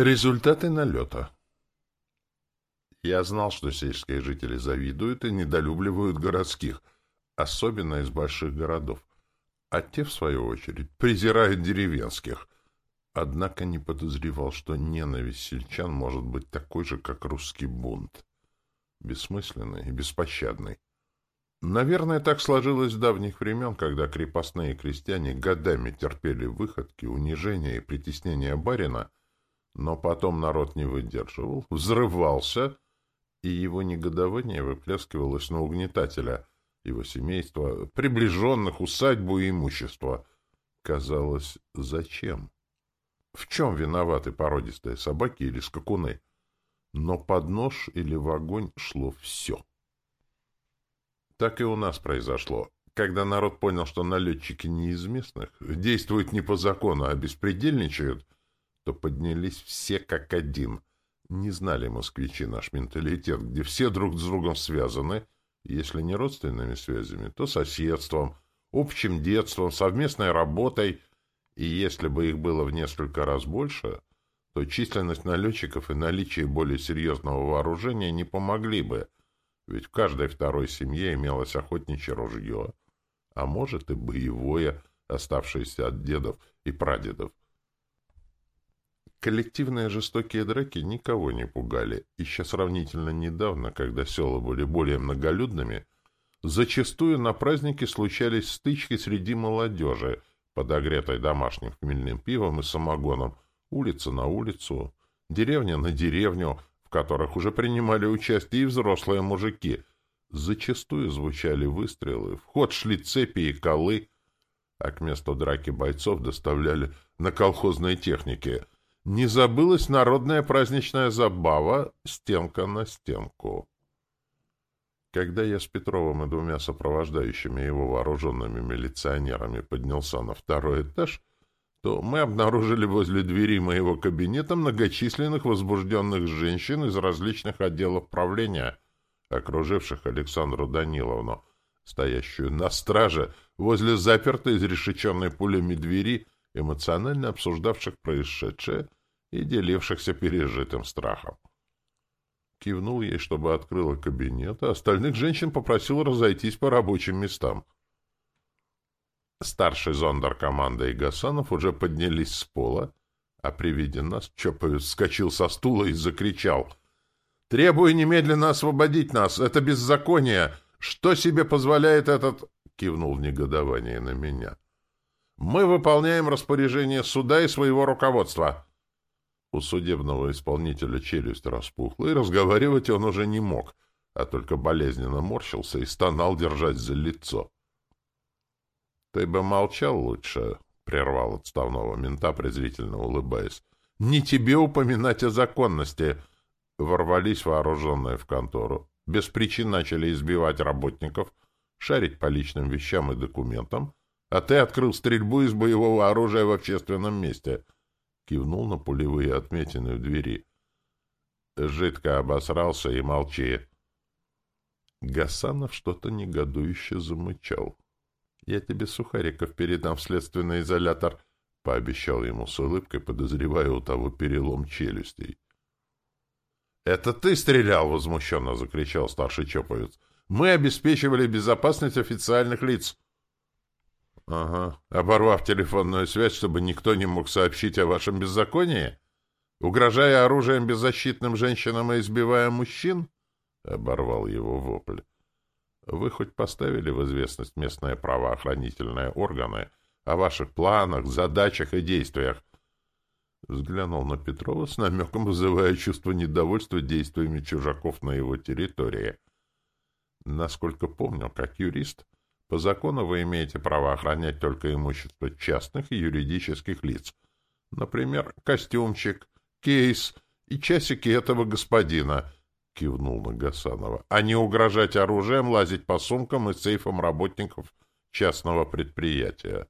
Результаты налета. Я знал, что сельские жители завидуют и недолюбливают городских, особенно из больших городов, а те, в свою очередь, презирают деревенских. Однако не подозревал, что ненависть сельчан может быть такой же, как русский бунт. Бессмысленный и беспощадный. Наверное, так сложилось с давних времен, когда крепостные крестьяне годами терпели выходки, унижения и притеснения барина — но потом народ не выдерживал, взрывался, и его негодование выплескивалось на угнетателя, его семейство, приближенных, усадьбу и имущество. Казалось, зачем? В чем виноваты породистые собаки или скакуны? Но под нож или в огонь шло все. Так и у нас произошло. Когда народ понял, что налетчики не из местных, действуют не по закону, а беспредельничают — то поднялись все как один. Не знали москвичи наш менталитет, где все друг с другом связаны, если не родственными связями, то соседством, общим детством, совместной работой, и если бы их было в несколько раз больше, то численность налетчиков и наличие более серьезного вооружения не помогли бы, ведь в каждой второй семье имелось охотничье ружье, а может и боевое, оставшееся от дедов и прадедов. Коллективные жестокие драки никого не пугали. Еще сравнительно недавно, когда села были более многолюдными, зачастую на празднике случались стычки среди молодежи, подогретой домашним хмельным пивом и самогоном, улица на улицу, деревня на деревню, в которых уже принимали участие и взрослые мужики. Зачастую звучали выстрелы, в ход шли цепи и колы, а к месту драки бойцов доставляли на колхозной технике — не забылась народная праздничная забава «Стенка на стенку». Когда я с Петровым и двумя сопровождающими его вооруженными милиционерами поднялся на второй этаж, то мы обнаружили возле двери моего кабинета многочисленных возбужденных женщин из различных отделов правления, окруживших Александру Даниловну, стоящую на страже возле запертой, изрешеченной пулями двери, эмоционально обсуждавших происшедшее и делившихся пережитым страхом. Кивнул ей, чтобы открыла кабинет, а остальных женщин попросил разойтись по рабочим местам. Старший зондер команды и Гасанов уже поднялись с пола, а при виде нас Чоповец вскочил со стула и закричал. «Требую немедленно освободить нас! Это беззаконие! Что себе позволяет этот...» — кивнул в негодовании на меня. «Мы выполняем распоряжение суда и своего руководства!» У судебного исполнителя челюсть распухла, и разговаривать он уже не мог, а только болезненно морщился и стонал держать за лицо. — Ты бы молчал лучше, — прервал отставного мента, презрительно улыбаясь. — Не тебе упоминать о законности. Ворвались вооруженные в контору. Без причин начали избивать работников, шарить по личным вещам и документам, а ты открыл стрельбу из боевого оружия в общественном месте — кивнул на пулевые отметины в двери. Жидко обосрался и молчи. Гасанов что-то негодующе замычал. — Я тебе сухариков передам в следственный изолятор, — пообещал ему с улыбкой, подозревая у того перелом челюстей. — Это ты стрелял! — возмущенно закричал старший Чоповец. — Мы обеспечивали безопасность официальных лиц. — Ага. Оборвав телефонную связь, чтобы никто не мог сообщить о вашем беззаконии? Угрожая оружием беззащитным женщинам и избивая мужчин? Оборвал его вопль. Вы хоть поставили в известность местные правоохранительные органы о ваших планах, задачах и действиях? Взглянул на Петрова с намеком, вызывая чувство недовольства действиями чужаков на его территории. Насколько помню, как юрист, по закону вы имеете право охранять только имущество частных и юридических лиц. Например, костюмчик, кейс и часики этого господина, — кивнул на Гасанова, — а не угрожать оружием, лазить по сумкам и сейфам работников частного предприятия.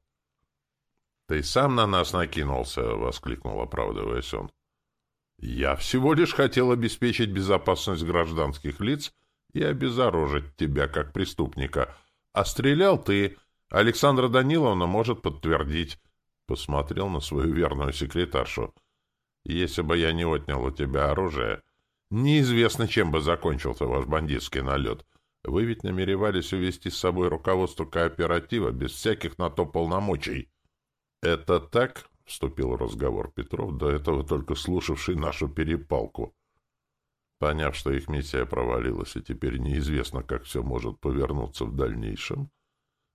— Ты сам на нас накинулся, — воскликнул, оправдываясь он. — Я всего лишь хотел обеспечить безопасность гражданских лиц и обезоружить тебя как преступника — а стрелял ты. Александра Даниловна может подтвердить. Посмотрел на свою верную секретаршу. Если бы я не отнял у тебя оружие, неизвестно, чем бы закончился ваш бандитский налет. Вы ведь намеревались увести с собой руководство кооператива без всяких на то полномочий. — Это так? — вступил в разговор Петров, до этого только слушавший нашу перепалку. Поняв, что их миссия провалилась, и теперь неизвестно, как все может повернуться в дальнейшем,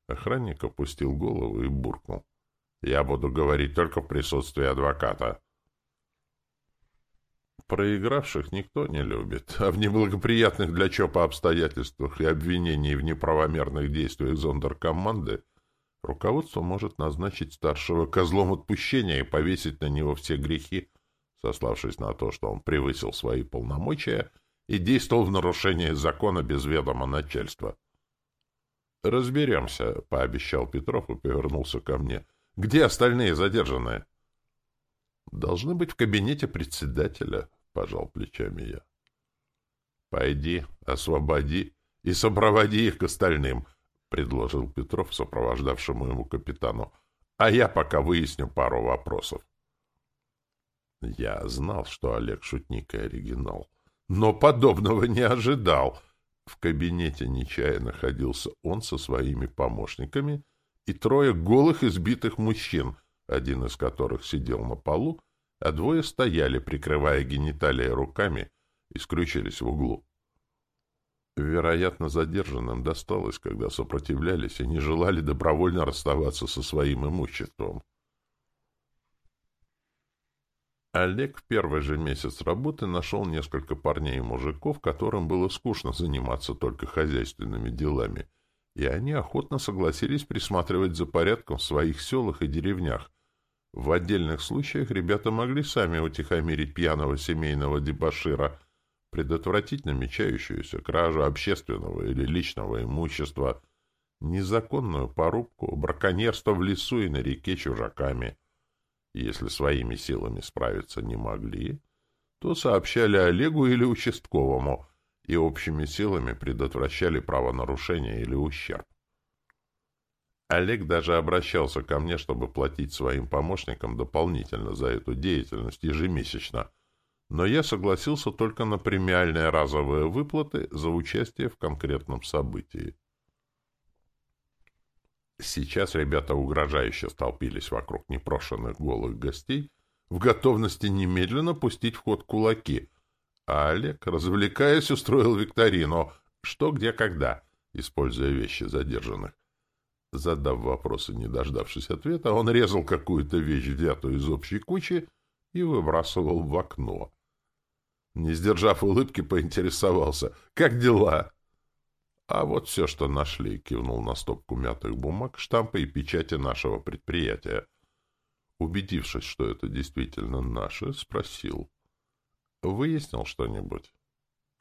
охранник опустил голову и буркнул. «Я буду говорить только в присутствии адвоката». Проигравших никто не любит, а в неблагоприятных для ЧОПа обстоятельствах и обвинений в неправомерных действиях зондеркоманды руководство может назначить старшего козлом отпущения и повесить на него все грехи, сославшись на то, что он превысил свои полномочия и действовал в нарушении закона без ведома начальства. «Разберемся», — пообещал Петров и повернулся ко мне. «Где остальные задержанные?» «Должны быть в кабинете председателя», — пожал плечами я. «Пойди, освободи и сопроводи их к остальным», — предложил Петров, сопровождавшему ему капитану. «А я пока выясню пару вопросов». Я знал, что Олег шутник и оригинал, но подобного не ожидал. В кабинете нечаянно находился он со своими помощниками и трое голых избитых мужчин, один из которых сидел на полу, а двое стояли, прикрывая гениталии руками, и скрючились в углу. Вероятно, задержанным досталось, когда сопротивлялись и не желали добровольно расставаться со своим имуществом. Олег в первый же месяц работы нашел несколько парней и мужиков, которым было скучно заниматься только хозяйственными делами, и они охотно согласились присматривать за порядком в своих селах и деревнях. В отдельных случаях ребята могли сами утихомирить пьяного семейного дебошира, предотвратить намечающуюся кражу общественного или личного имущества, незаконную порубку, браконьерство в лесу и на реке чужаками — если своими силами справиться не могли, то сообщали Олегу или участковому и общими силами предотвращали правонарушение или ущерб. Олег даже обращался ко мне, чтобы платить своим помощникам дополнительно за эту деятельность ежемесячно, но я согласился только на премиальные разовые выплаты за участие в конкретном событии. Сейчас ребята угрожающе столпились вокруг непрошенных голых гостей, в готовности немедленно пустить в ход кулаки. А Олег, развлекаясь, устроил викторину «Что, где, когда», используя вещи задержанных. Задав вопросы, не дождавшись ответа, он резал какую-то вещь, взятую из общей кучи, и выбрасывал в окно. Не сдержав улыбки, поинтересовался «Как дела?» А вот все, что нашли, кивнул на стопку мятых бумаг, штампы и печати нашего предприятия. Убедившись, что это действительно наше, спросил. Выяснил что-нибудь?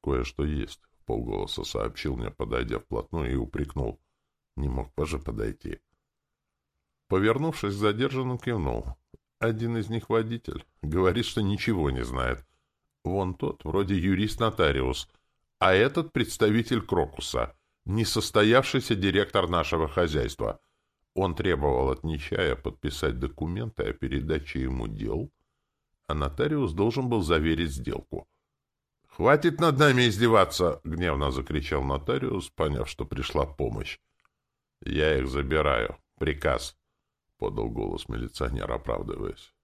Кое-что есть, полголоса сообщил мне, подойдя вплотную и упрекнул. Не мог позже подойти. Повернувшись к задержанным, кивнул. Один из них водитель. Говорит, что ничего не знает. Вон тот, вроде юрист-нотариус — а этот представитель Крокуса, несостоявшийся директор нашего хозяйства. Он требовал от Нечая подписать документы о передаче ему дел, а нотариус должен был заверить сделку. «Хватит над нами издеваться!» — гневно закричал нотариус, поняв, что пришла помощь. «Я их забираю. Приказ!» — подал голос милиционер, оправдываясь.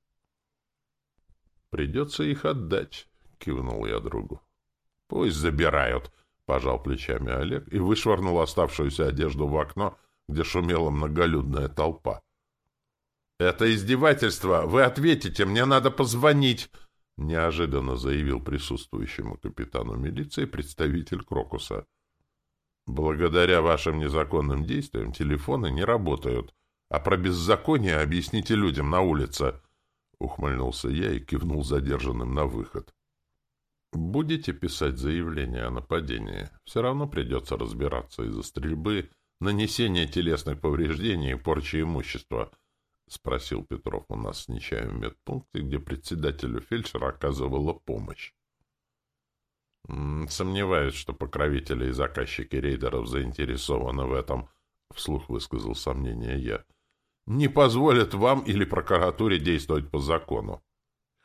«Придется их отдать», — кивнул я другу. Пусть забирают, — пожал плечами Олег и вышвырнул оставшуюся одежду в окно, где шумела многолюдная толпа. — Это издевательство! Вы ответите, мне надо позвонить! — неожиданно заявил присутствующему капитану милиции представитель Крокуса. — Благодаря вашим незаконным действиям телефоны не работают, а про беззаконие объясните людям на улице. — ухмыльнулся я и кивнул задержанным на выход. Будете писать заявление о нападении, все равно придется разбираться из-за стрельбы, нанесения телесных повреждений и порчи имущества, — спросил Петров у нас с Нечаем в медпункте, где председателю фельдшера оказывала помощь. — Сомневаюсь, что покровители и заказчики рейдеров заинтересованы в этом, — вслух высказал сомнение я. — Не позволят вам или прокуратуре действовать по закону. —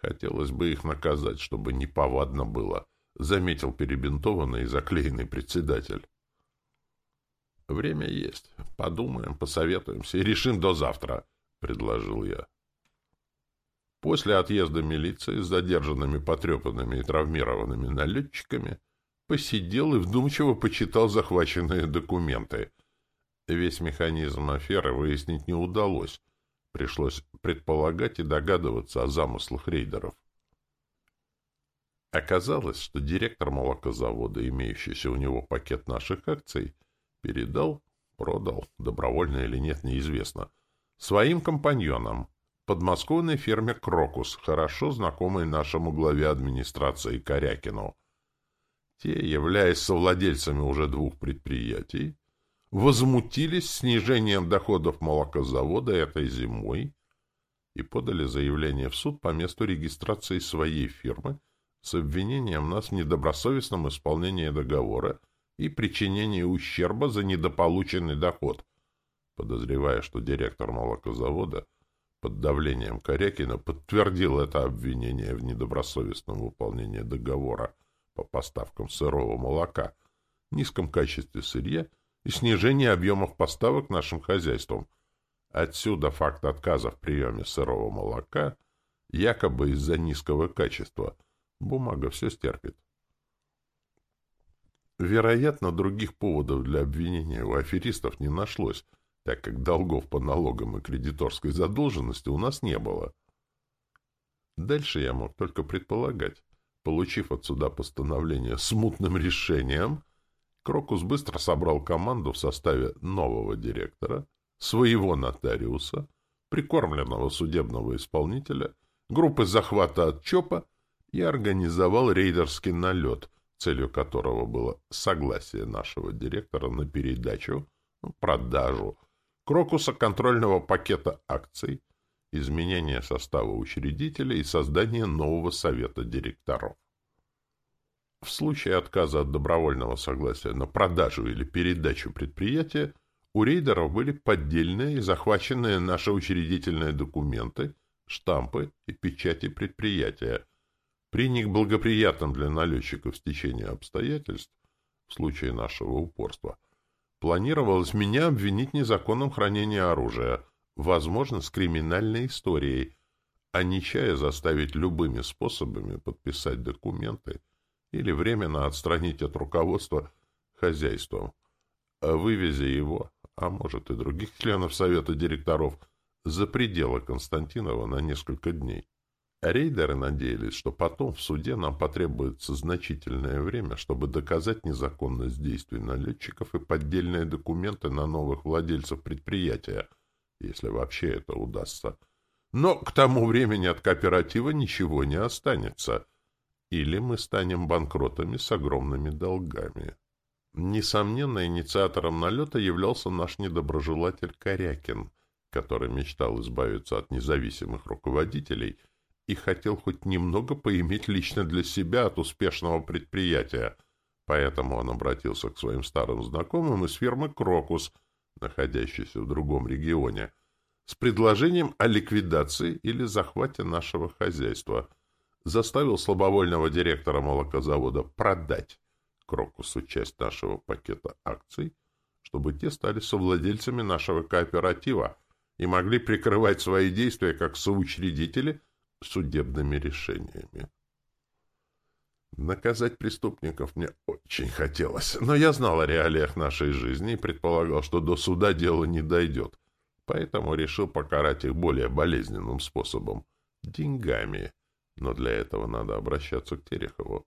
Хотелось бы их наказать, чтобы неповадно было, — заметил перебинтованный и заклеенный председатель. Время есть. Подумаем, посоветуемся и решим до завтра, — предложил я. После отъезда милиции с задержанными, потрепанными и травмированными налетчиками посидел и вдумчиво почитал захваченные документы. Весь механизм аферы выяснить не удалось. Пришлось предполагать и догадываться о замыслах рейдеров. Оказалось, что директор молокозавода, имеющийся у него пакет наших акций, передал, продал, добровольно или нет, неизвестно, своим компаньонам, подмосковной ферме «Крокус», хорошо знакомой нашему главе администрации Корякину. Те, являясь совладельцами уже двух предприятий, возмутились снижением доходов молокозавода этой зимой и подали заявление в суд по месту регистрации своей фирмы с обвинением нас в недобросовестном исполнении договора и причинении ущерба за недополученный доход, подозревая, что директор молокозавода под давлением Корякина подтвердил это обвинение в недобросовестном выполнении договора по поставкам сырого молока, низком качестве сырья и снижении объемов поставок нашим хозяйствам. Отсюда факт отказа в приеме сырого молока якобы из-за низкого качества. Бумага все стерпит. Вероятно, других поводов для обвинения у аферистов не нашлось, так как долгов по налогам и кредиторской задолженности у нас не было. Дальше я мог только предполагать. Получив от суда постановление с мутным решением, Крокус быстро собрал команду в составе нового директора, своего нотариуса, прикормленного судебного исполнителя, группы захвата от ЧОПа и организовал рейдерский налет, целью которого было согласие нашего директора на передачу, продажу Крокуса контрольного пакета акций, изменение состава учредителя и создание нового совета директоров. В случае отказа от добровольного согласия на продажу или передачу предприятия у рейдеров были поддельные и захваченные наши учредительные документы, штампы и печати предприятия. При них благоприятном для налетчиков стечении обстоятельств, в случае нашего упорства, Планировалось меня обвинить в незаконном хранении оружия, возможно, с криминальной историей, а Нечая заставить любыми способами подписать документы или временно отстранить от руководства хозяйством, о вывезе его, а может и других членов Совета директоров, за пределы Константинова на несколько дней. Рейдеры надеялись, что потом в суде нам потребуется значительное время, чтобы доказать незаконность действий налетчиков и поддельные документы на новых владельцев предприятия, если вообще это удастся. Но к тому времени от кооператива ничего не останется. Или мы станем банкротами с огромными долгами. Несомненно, инициатором налета являлся наш недоброжелатель Корякин, который мечтал избавиться от независимых руководителей — и хотел хоть немного поиметь лично для себя от успешного предприятия, поэтому он обратился к своим старым знакомым из фирмы «Крокус», находящейся в другом регионе, с предложением о ликвидации или захвате нашего хозяйства. Заставил слабовольного директора молокозавода продать Крокусу часть нашего пакета акций, чтобы те стали совладельцами нашего кооператива и могли прикрывать свои действия как соучредители – судебными решениями. Наказать преступников мне очень хотелось, но я знал о реалиях нашей жизни и предполагал, что до суда дело не дойдет, поэтому решил покарать их более болезненным способом — деньгами. Но для этого надо обращаться к Терехову.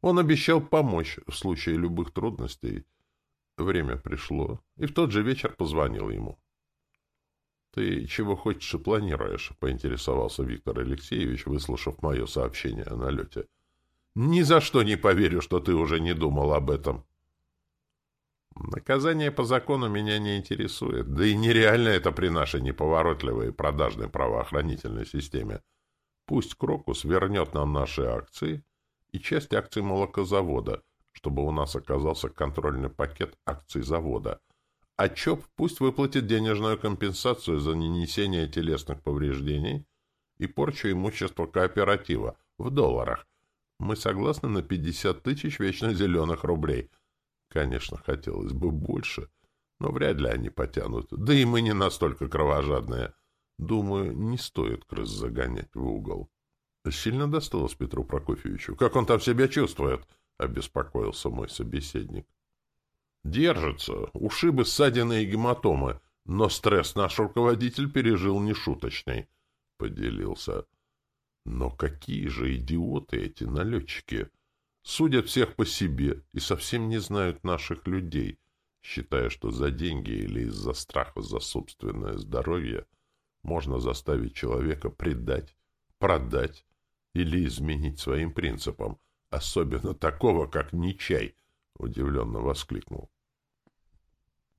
Он обещал помочь в случае любых трудностей. Время пришло, и в тот же вечер позвонил ему. «Ты чего хочешь и планируешь?» — поинтересовался Виктор Алексеевич, выслушав мое сообщение о налете. «Ни за что не поверю, что ты уже не думал об этом». «Наказание по закону меня не интересует, да и нереально это при нашей неповоротливой и продажной правоохранительной системе. Пусть Крокус вернет нам наши акции и часть акций молокозавода, чтобы у нас оказался контрольный пакет акций завода» а ЧОП пусть выплатит денежную компенсацию за нанесение телесных повреждений и порчу имущества кооператива в долларах. Мы согласны на 50 тысяч вечно зеленых рублей. Конечно, хотелось бы больше, но вряд ли они потянут. Да и мы не настолько кровожадные. Думаю, не стоит крыс загонять в угол. Сильно досталось Петру Прокофьевичу. Как он там себя чувствует? — обеспокоился мой собеседник. Держится. Ушибы, ссадины и гематомы. Но стресс наш руководитель пережил нешуточный. Поделился. Но какие же идиоты эти налетчики! Судят всех по себе и совсем не знают наших людей, считая, что за деньги или из-за страха за собственное здоровье можно заставить человека предать, продать или изменить своим принципам, особенно такого, как Нечай, — удивленно воскликнул.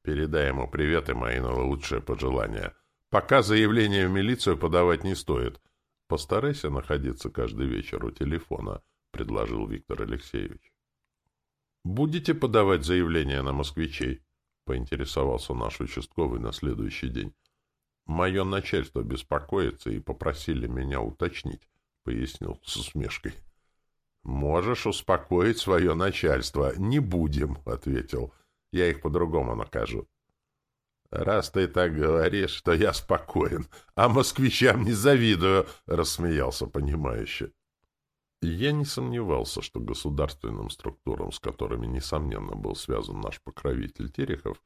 Передай ему привет и мои наилучшие пожелания. Пока заявление в милицию подавать не стоит. Постарайся находиться каждый вечер у телефона, — предложил Виктор Алексеевич. «Будете подавать заявление на москвичей?» — поинтересовался наш участковый на следующий день. «Мое начальство беспокоится и попросили меня уточнить», — пояснил с усмешкой. «Можешь успокоить свое начальство. Не будем», — ответил. Я их по-другому накажу. «Раз ты так говоришь, то я спокоен, а москвичам не завидую», — рассмеялся понимающе. Я не сомневался, что государственным структурам, с которыми, несомненно, был связан наш покровитель Терехов,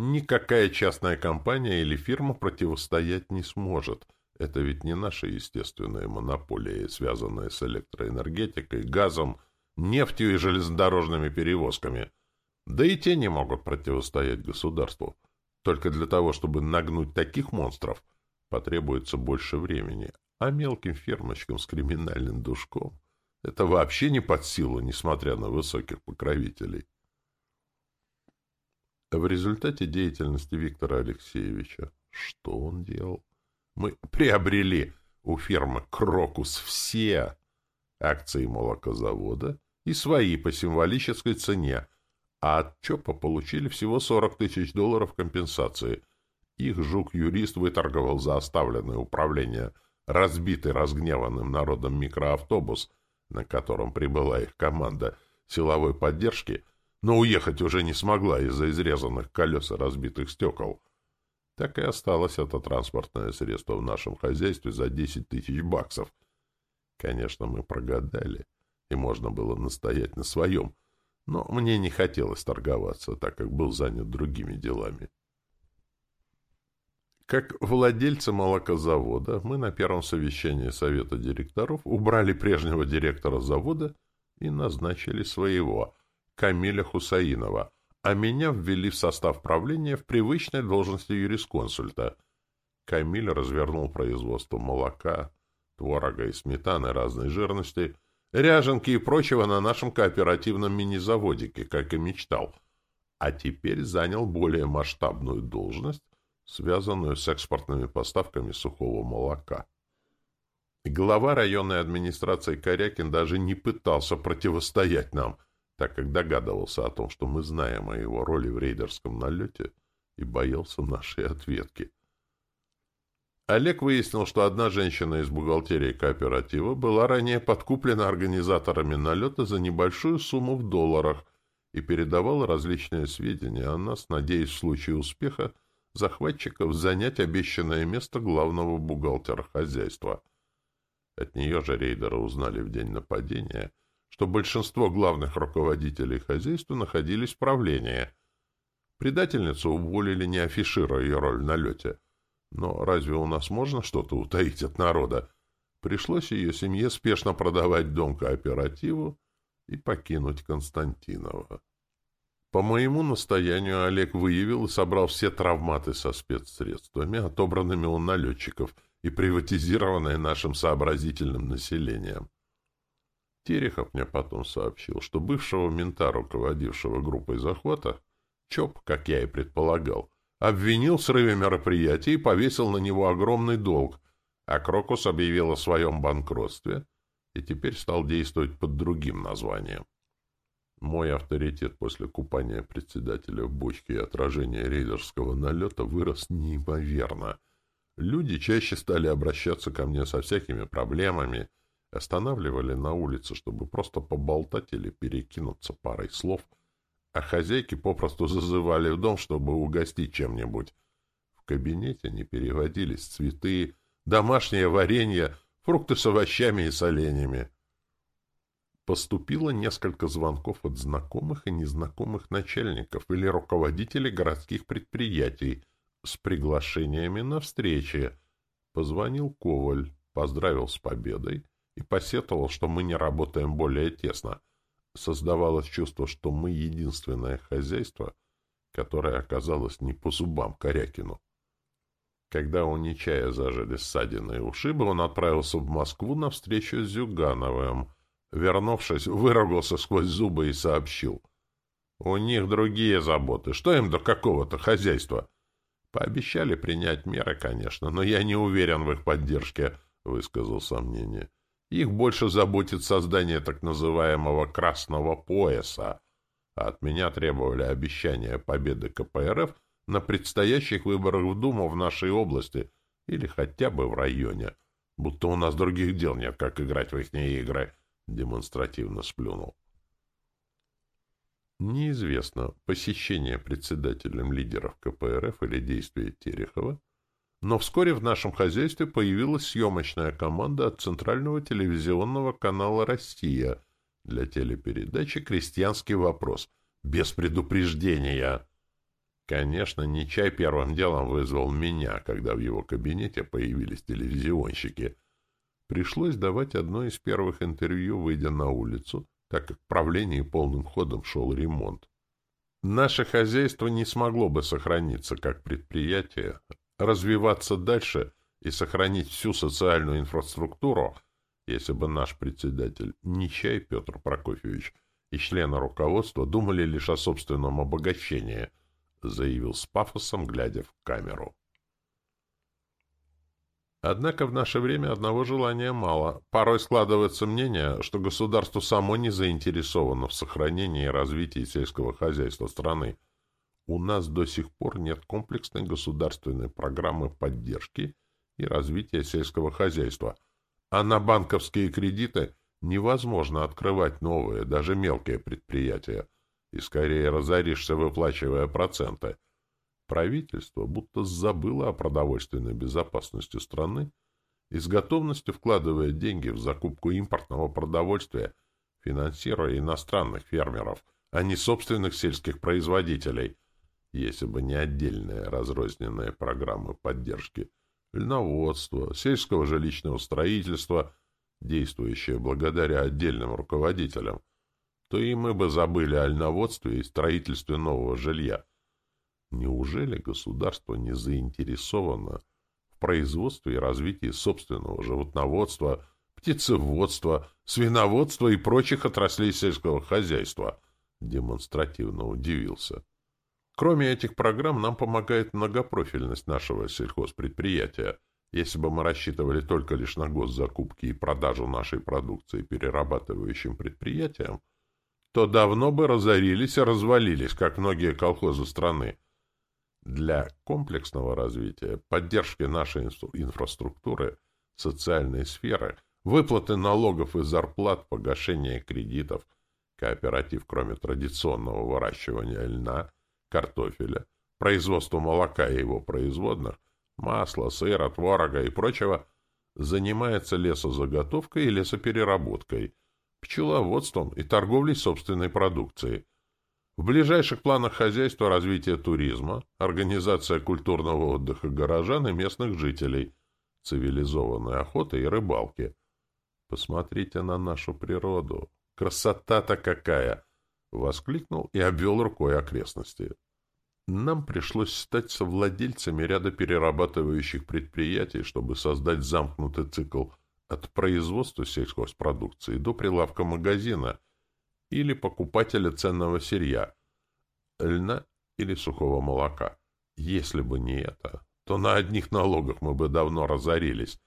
никакая частная компания или фирма противостоять не сможет. Это ведь не наши естественные монополии, связанные с электроэнергетикой, газом, нефтью и железнодорожными перевозками — да и те не могут противостоять государству. Только для того, чтобы нагнуть таких монстров, потребуется больше времени. А мелким фермочкам с криминальным душком это вообще не под силу, несмотря на высоких покровителей. В результате деятельности Виктора Алексеевича что он делал? Мы приобрели у фермы «Крокус» все акции молокозавода и свои по символической цене – а от ЧОПа получили всего 40 тысяч долларов компенсации. Их жук-юрист выторговал за оставленное управление разбитый разгневанным народом микроавтобус, на котором прибыла их команда силовой поддержки, но уехать уже не смогла из-за изрезанных колес и разбитых стекол. Так и осталось это транспортное средство в нашем хозяйстве за 10 тысяч баксов. Конечно, мы прогадали, и можно было настоять на своем — но мне не хотелось торговаться, так как был занят другими делами. Как владельцы молокозавода, мы на первом совещании совета директоров убрали прежнего директора завода и назначили своего, Камиля Хусаинова, а меня ввели в состав правления в привычной должности юрисконсульта. Камиль развернул производство молока, творога и сметаны разной жирности – ряженки и прочего на нашем кооперативном мини-заводике, как и мечтал, а теперь занял более масштабную должность, связанную с экспортными поставками сухого молока. Глава районной администрации Корякин даже не пытался противостоять нам, так как догадывался о том, что мы знаем о его роли в рейдерском налете и боялся нашей ответки. Олег выяснил, что одна женщина из бухгалтерии кооператива была ранее подкуплена организаторами налета за небольшую сумму в долларах и передавала различные сведения о нас, надеясь в случае успеха захватчиков занять обещанное место главного бухгалтера хозяйства. От нее же рейдеры узнали в день нападения, что большинство главных руководителей хозяйства находились в правлении. Предательницу уволили, не афишируя ее роль в налете — но разве у нас можно что-то утаить от народа? Пришлось ее семье спешно продавать дом кооперативу и покинуть Константинова. По моему настоянию Олег выявил и собрал все травматы со спецсредствами, отобранными у налетчиков и приватизированные нашим сообразительным населением. Терехов мне потом сообщил, что бывшего мента, руководившего группой захвата, ЧОП, как я и предполагал, обвинил в срыве мероприятий и повесил на него огромный долг, а Крокус объявил о своем банкротстве и теперь стал действовать под другим названием. Мой авторитет после купания председателя в бочке и отражения рейдерского налета вырос неимоверно. Люди чаще стали обращаться ко мне со всякими проблемами, останавливали на улице, чтобы просто поболтать или перекинуться парой слов, а хозяйки попросту зазывали в дом, чтобы угостить чем-нибудь. В кабинете не переводились цветы, домашнее варенье, фрукты с овощами и соленьями. Поступило несколько звонков от знакомых и незнакомых начальников или руководителей городских предприятий, с приглашениями на встречи. Позвонил Коваль, поздравил с победой и посетовал, что мы не работаем более тесно. Создавалось чувство, что мы единственное хозяйство, которое оказалось не по зубам Корякину. Когда у Нечая зажили ссадины и ушибы, он отправился в Москву на встречу с Зюгановым. Вернувшись, выругался сквозь зубы и сообщил. «У них другие заботы. Что им до какого-то хозяйства?» Пообещали принять меры, конечно, но я не уверен в их поддержке, — высказал сомнение. Их больше заботит создание так называемого «красного пояса», а от меня требовали обещания победы КПРФ на предстоящих выборах в Думу в нашей области или хотя бы в районе. Будто у нас других дел нет, как играть в их игры, — демонстративно сплюнул. Неизвестно, посещение председателем лидеров КПРФ или действия Терехова, но вскоре в нашем хозяйстве появилась съемочная команда от Центрального телевизионного канала «Россия» для телепередачи «Крестьянский вопрос» без предупреждения. Конечно, Нечай первым делом вызвал меня, когда в его кабинете появились телевизионщики. Пришлось давать одно из первых интервью, выйдя на улицу, так как в правлении полным ходом шел ремонт. Наше хозяйство не смогло бы сохраниться как предприятие, развиваться дальше и сохранить всю социальную инфраструктуру, если бы наш председатель Нечай Петр Прокофьевич и члены руководства думали лишь о собственном обогащении, заявил с пафосом, глядя в камеру. Однако в наше время одного желания мало. Порой складывается мнение, что государство само не заинтересовано в сохранении и развитии сельского хозяйства страны. У нас до сих пор нет комплексной государственной программы поддержки и развития сельского хозяйства, а на банковские кредиты невозможно открывать новые, даже мелкие предприятия, и скорее разоришься, выплачивая проценты – Правительство будто забыло о продовольственной безопасности страны и с готовностью вкладывает деньги в закупку импортного продовольствия, финансируя иностранных фермеров, а не собственных сельских производителей, если бы не отдельные разрозненные программы поддержки льноводства, сельского жилищного строительства, действующие благодаря отдельным руководителям, то и мы бы забыли о льноводстве и строительстве нового жилья, Неужели государство не заинтересовано в производстве и развитии собственного животноводства, птицеводства, свиноводства и прочих отраслей сельского хозяйства? Демонстративно удивился. Кроме этих программ, нам помогает многопрофильность нашего сельхозпредприятия. Если бы мы рассчитывали только лишь на госзакупки и продажу нашей продукции перерабатывающим предприятиям, то давно бы разорились и развалились, как многие колхозы страны. Для комплексного развития, поддержки нашей инфраструктуры, социальной сферы, выплаты налогов и зарплат, погашения кредитов, кооператив, кроме традиционного выращивания льна, картофеля, производства молока и его производных, масла, сыра, творога и прочего, занимается лесозаготовкой и лесопереработкой, пчеловодством и торговлей собственной продукцией, в ближайших планах хозяйства развитие туризма, организация культурного отдыха горожан и местных жителей, цивилизованной охоты и рыбалки. Посмотрите на нашу природу. Красота-то какая! Воскликнул и обвел рукой окрестности. Нам пришлось стать совладельцами ряда перерабатывающих предприятий, чтобы создать замкнутый цикл от производства сельхозпродукции до прилавка магазина — или покупателя ценного сырья, льна или сухого молока. Если бы не это, то на одних налогах мы бы давно разорились,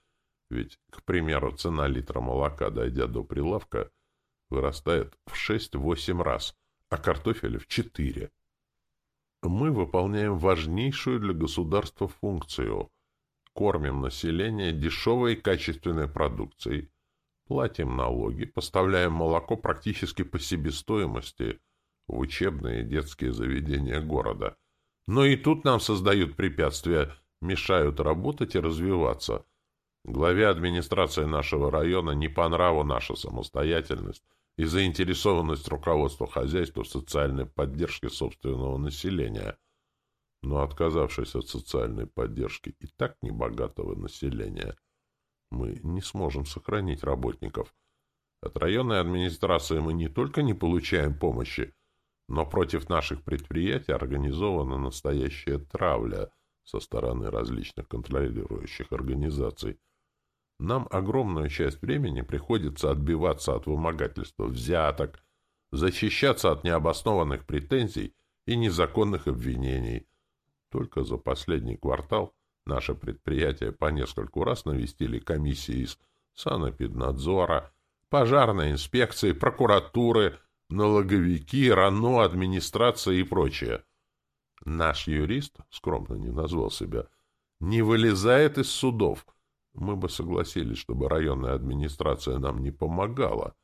ведь, к примеру, цена литра молока, дойдя до прилавка, вырастает в 6-8 раз, а картофеля в 4. Мы выполняем важнейшую для государства функцию кормим население дешевой и качественной продукцией, платим налоги, поставляем молоко практически по себестоимости в учебные и детские заведения города. Но и тут нам создают препятствия, мешают работать и развиваться. Главе администрации нашего района не по нраву наша самостоятельность и заинтересованность руководства хозяйства в социальной поддержке собственного населения – но отказавшись от социальной поддержки и так небогатого населения, мы не сможем сохранить работников. От районной администрации мы не только не получаем помощи, но против наших предприятий организована настоящая травля со стороны различных контролирующих организаций. Нам огромную часть времени приходится отбиваться от вымогательства взяток, защищаться от необоснованных претензий и незаконных обвинений – только за последний квартал наше предприятие по нескольку раз навестили комиссии из санэпиднадзора, пожарной инспекции, прокуратуры, налоговики, РАНО, администрация и прочее. Наш юрист, скромно не назвал себя, не вылезает из судов. Мы бы согласились, чтобы районная администрация нам не помогала,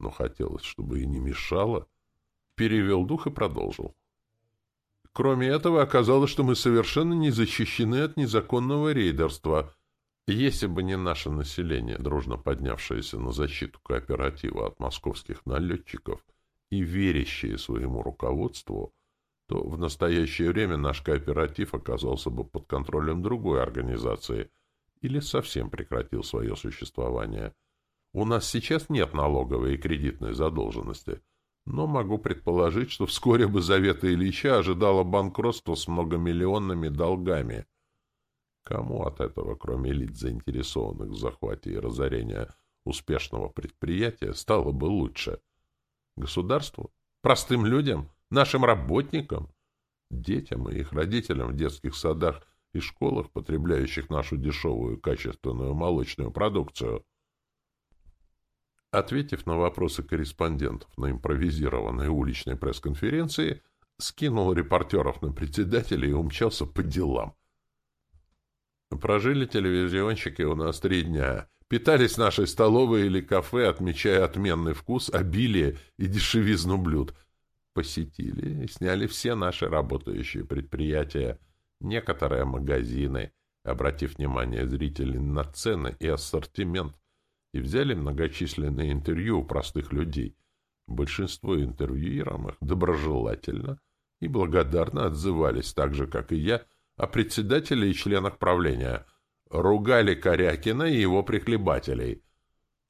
но хотелось, чтобы и не мешала. Перевел дух и продолжил. Кроме этого, оказалось, что мы совершенно не защищены от незаконного рейдерства. Если бы не наше население, дружно поднявшееся на защиту кооператива от московских налетчиков и верящие своему руководству, то в настоящее время наш кооператив оказался бы под контролем другой организации или совсем прекратил свое существование. У нас сейчас нет налоговой и кредитной задолженности – но могу предположить, что вскоре бы Завета Ильича ожидало банкротство с многомиллионными долгами. Кому от этого, кроме лиц, заинтересованных в захвате и разорении успешного предприятия, стало бы лучше? Государству? Простым людям? Нашим работникам? Детям и их родителям в детских садах и школах, потребляющих нашу дешевую качественную молочную продукцию? Ответив на вопросы корреспондентов на импровизированной уличной пресс-конференции, скинул репортеров на председателя и умчался по делам. Прожили телевизионщики у нас три дня. Питались нашей столовой или кафе, отмечая отменный вкус, обилие и дешевизну блюд. Посетили и сняли все наши работающие предприятия, некоторые магазины, обратив внимание зрителей на цены и ассортимент и взяли многочисленные интервью у простых людей. Большинство интервьюируемых доброжелательно и благодарно отзывались, так же, как и я, о председателе и членах правления, ругали Корякина и его прихлебателей.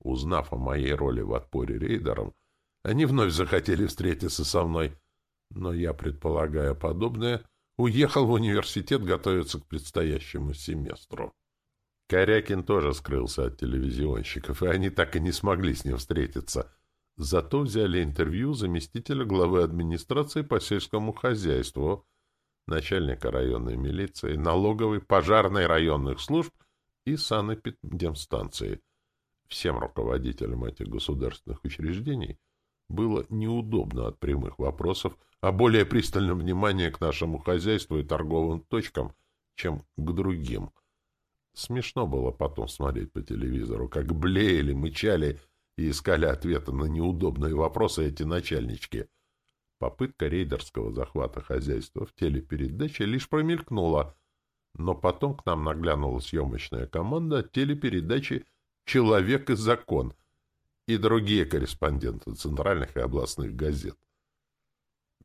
Узнав о моей роли в отпоре рейдерам, они вновь захотели встретиться со мной, но я, предполагая подобное, уехал в университет готовиться к предстоящему семестру. Корякин тоже скрылся от телевизионщиков, и они так и не смогли с ним встретиться. Зато взяли интервью заместителя главы администрации по сельскому хозяйству, начальника районной милиции, налоговой, пожарной районных служб и санэпидемстанции. Всем руководителям этих государственных учреждений было неудобно от прямых вопросов о более пристальном внимании к нашему хозяйству и торговым точкам, чем к другим – Смешно было потом смотреть по телевизору, как блеяли, мычали и искали ответы на неудобные вопросы эти начальнички. Попытка рейдерского захвата хозяйства в телепередаче лишь промелькнула, но потом к нам наглянула съемочная команда телепередачи «Человек и закон» и другие корреспонденты центральных и областных газет.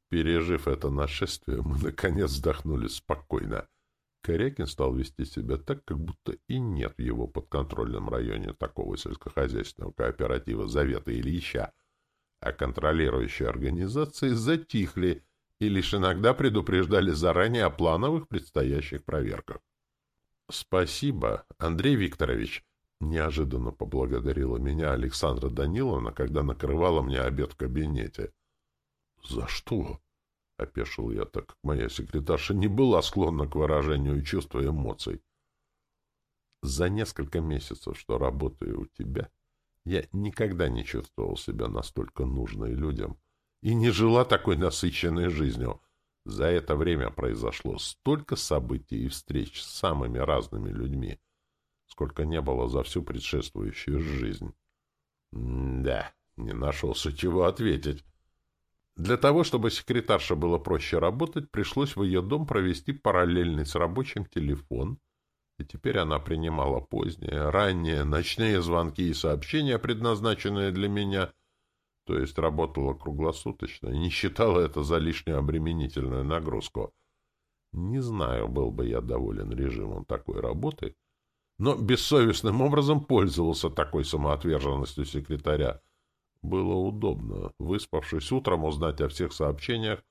Пережив это нашествие, мы, наконец, вздохнули спокойно — Корякин стал вести себя так, как будто и нет в его подконтрольном районе такого сельскохозяйственного кооператива Завета Ильича, а контролирующие организации затихли и лишь иногда предупреждали заранее о плановых предстоящих проверках. «Спасибо, Андрей Викторович», — неожиданно поблагодарила меня Александра Даниловна, когда накрывала мне обед в кабинете. «За что?» — опешил я, так как моя секретарша не была склонна к выражению чувств и эмоций. За несколько месяцев, что работаю у тебя, я никогда не чувствовал себя настолько нужной людям и не жила такой насыщенной жизнью. За это время произошло столько событий и встреч с самыми разными людьми, сколько не было за всю предшествующую жизнь. Да, не нашелся чего ответить. Для того, чтобы секретарше было проще работать, пришлось в ее дом провести параллельный с рабочим телефон, и теперь она принимала поздние, ранние, ночные звонки и сообщения, предназначенные для меня, то есть работала круглосуточно, и не считала это за лишнюю обременительную нагрузку. Не знаю, был бы я доволен режимом такой работы, но бессовестным образом пользовался такой самоотверженностью секретаря, было удобно, выспавшись утром, узнать о всех сообщениях,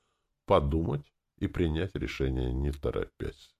подумать и принять решение не торопясь.